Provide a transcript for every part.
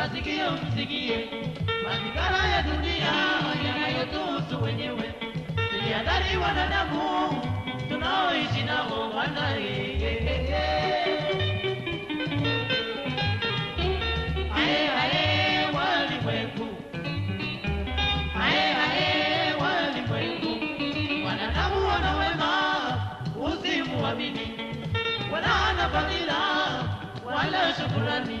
masikio msikie mazingara ya dunia yanayotuhusu wenyewe. Tujihadhari wanadamu tunaoishi nao bwana. Ae, ae, walimwengu. Ae, ae, walimwengu. Wanadamu wana wala hana fadhila wala shukurani.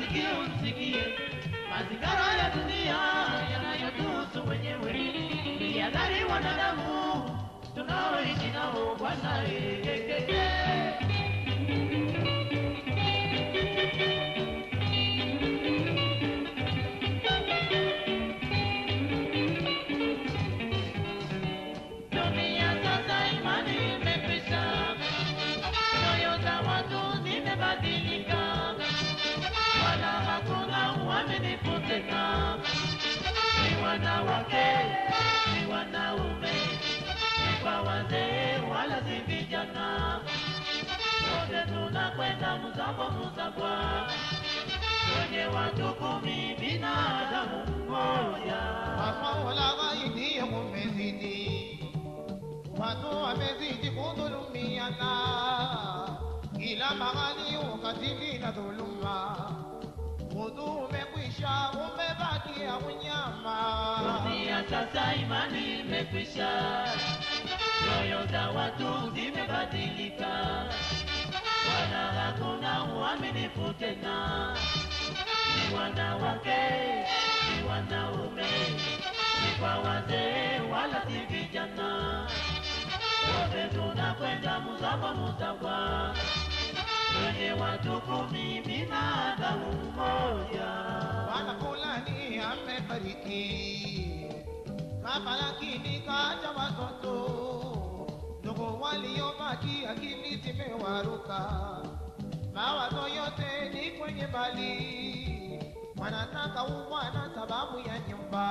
masikio msikie mazingara ya dunia yanayotuhusu wenyewe. Tujihadhari wanadamu tunaoishi nao bwana. eh, kwenye watu kumi, binadamu mmoja. Mamola ghaidi umezidi, watu wamezidi kudhulumiana, kila mahali ukatili na dhuluma. Udhu umekwisha, umebakia unyama. Dunia sasa imani imekwisha, nyoyo za watu zimebadilika, wala hakuna uaminifu tena. Wanawake, ni wanaume, ni kwa wazee, wala si vijana. Wote tunakwenda mzaba mzabwa, kwenye watu kumi, binadamu mmoja. Bwana fulani amefariki, kama lakini kaja watoto. Ndugu waliobaki, akili zimewaruka, mawazo yote ni kwenye mali, wanataka umwana sababu ya nyumba,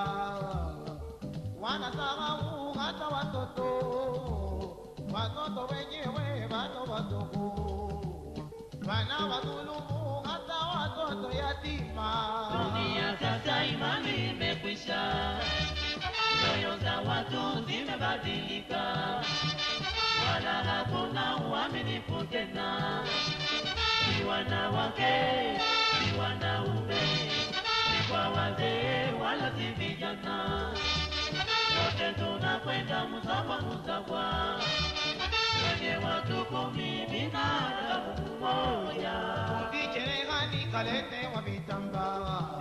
wanasahau hata watoto, watoto wenyewe bado wadogo. Wanawadhulumu hata watoto yatima. Dunia sasa imani imekwisha, nyoyo za watu zimebadilika, wala hakuna uaminifu tena. Ni wanawake, mzabwa, kwenye watu kumi, binadamu mmoja. kalete wa vitambaa,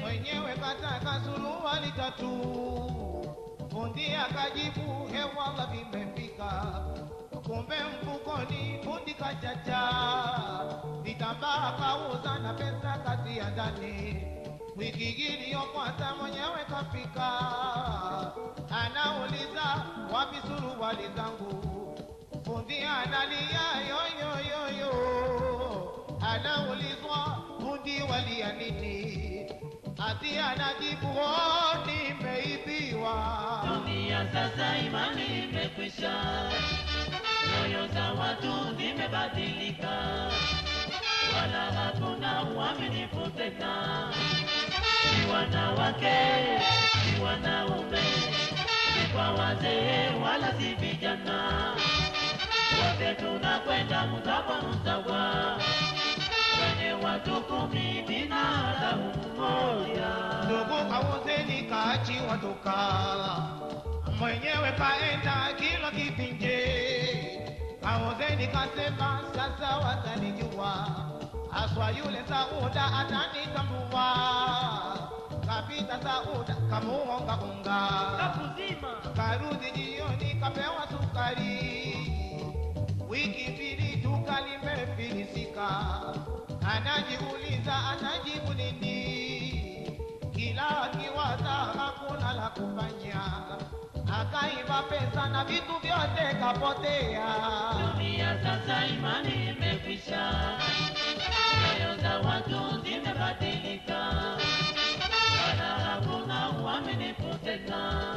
mwenyewe kataka suruali tatu, fundi akajibu hewala vimefika, kumbe mfukoni fundi kachacha, vitambaa kauza na pesa kazi ya ndani. Wiki iliyofuata mwenyewe kafika, anauliza wapi suruali zangu, fundi analia yoyoyoyo, anaulizwa fundi walia nini, ati anajibu "Oh, nimeibiwa. Dunia sasa imani imekwisha, nyoyo za watu zimebadilika, wala hakuna uaminifu tena. Ni wanawake, ni wanaume, kwa wazee, wala si vijana. Wote tunakwenda mzawa mzawa kwenye watu kumi, binadamu mmoja. Ndugu kauzeni kaachiwa toka, mwenyewe kaenda kila kipinje, nikasema sasa watanijua, aswa yule Sauda atanitambua. Kapita Sauda kamuhonga unga, Kakuzima. karudi jioni kapewa sukari. Wiki mbili duka limefilisika, anajiuliza anajibu nini? Kila akiwaza hakuna la kufanya, akaiba pesa na vitu vyote kapotea. Dunia sasa imani imekwisha, nyoyo za watu zimebadilika, Afrika,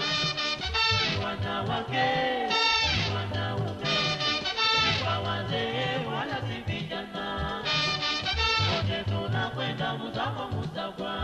wanawake, wanaume, kwa wazee wala si vijana, wote tunakwenda msako msako.